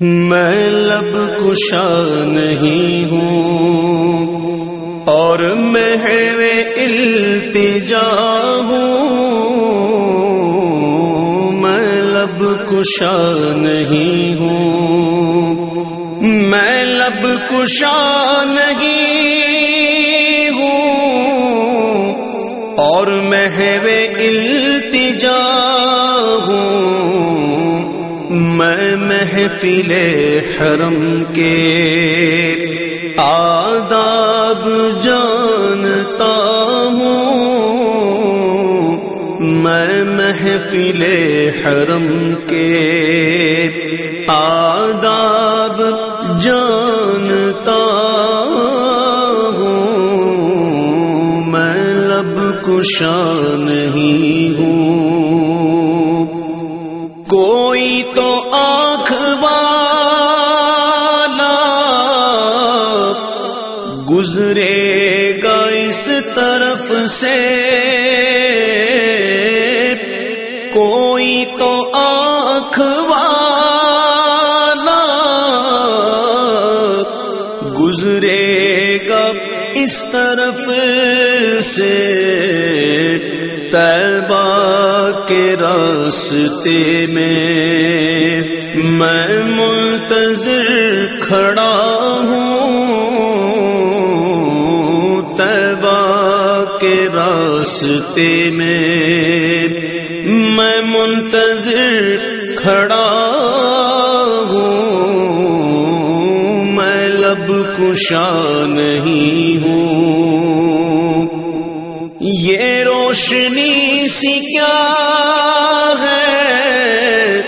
میں لب کشا نہیں ہوں اور محو التجا ہوں میں لب کشا نہیں ہوں میں لب کشا نہیں ہوں اور محو التجا ہوں میں محفل حرم کے آداب جانتا ہوں میں محفل حرم کے آداب جانتا ہوں میں لب کشا نہیں ہوں کوئی تو طرف سے کوئی تو آنکھ والا گزرے گا اس طرف سے تیبہ کے راستے میں میں منتظر کھڑا ہوں راستے میں میں منتظر کھڑا ہوں۔ میں لب کشا نہیں ہوں۔ یہ روشنی سی کیا ہے؟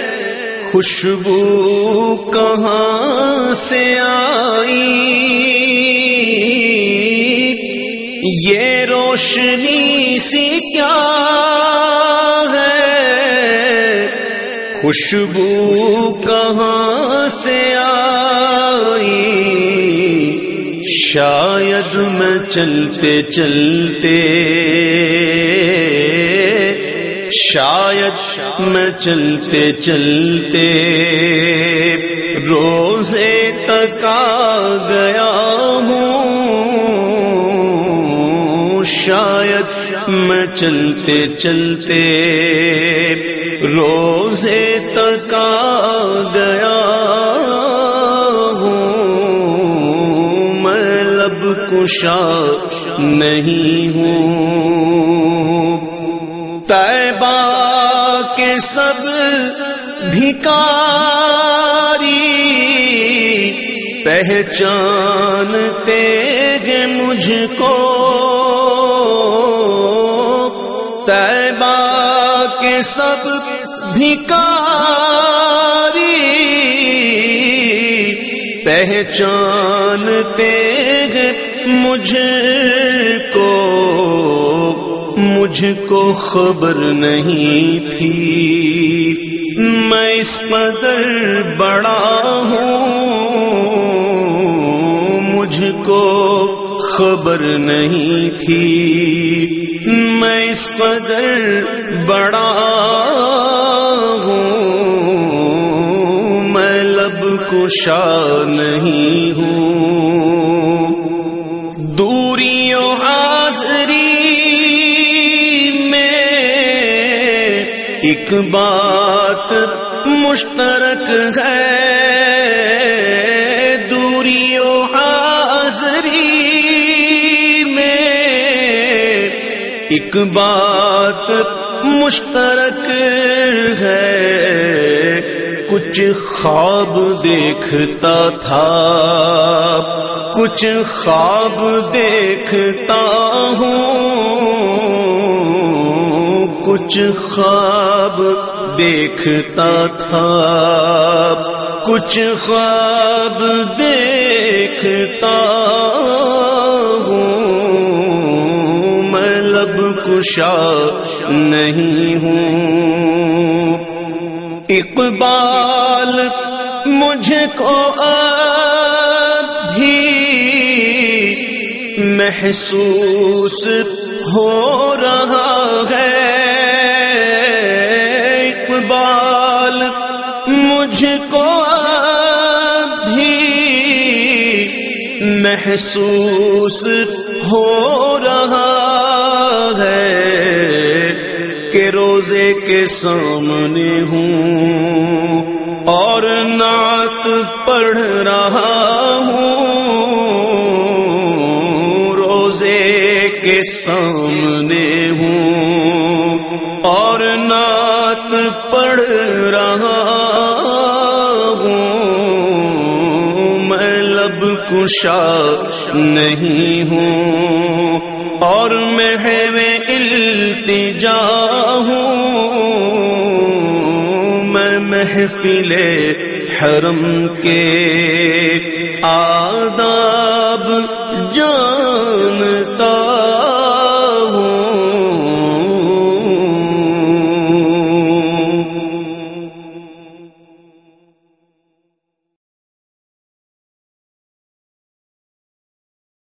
خوشبو کہاں سے آئی؟ یہ روشنی سی کیا ہے؟ خوشبو کہاں سے آئی؟ شاید میں چلتے چلتے شاید میں چلتے چلتے روزے تک آ گیا شاید میں چلتے چلتے روزے تک آ گیا ہوں۔ میں لب کشا نہیں ہوں۔ طیبہ کے سب بھکاری پہچانتے ہیں مجھ کو۔ سب بھکاری پہچانتے ہیں مجھ کو مجھ کو خبر نہیں تھی۔ میں اس قدر بڑا ہوں خبر نہیں تھی۔ میں اس قدر بڑا ہوں، میں لب کشا نہیں ہوں۔ دوریوں حاضری میں ایک بات مشترک ہے۔ ایک بات مشترک ہے، کچھ خواب دیکھتا تھا، کچھ خواب دیکھتا ہوں، کچھ خواب دیکھتا تھا، کچھ خواب دیکھتا گشا نہیں ہوں۔ اقبال مجھ کو بھی محسوس ہو رہا ہے۔ اقبال مجھ کو بھی محسوس ہو رہا ہے۔ کہ روزے کے سامنے ہوں اور نعت پڑھ رہا ہوں، روزے کے سامنے ہوں اور نعت پڑھ رہا ہوں، میں لب کشا نہیں ہوں اور میں التجا ہوں۔ محفل حرم کے آداب جانتا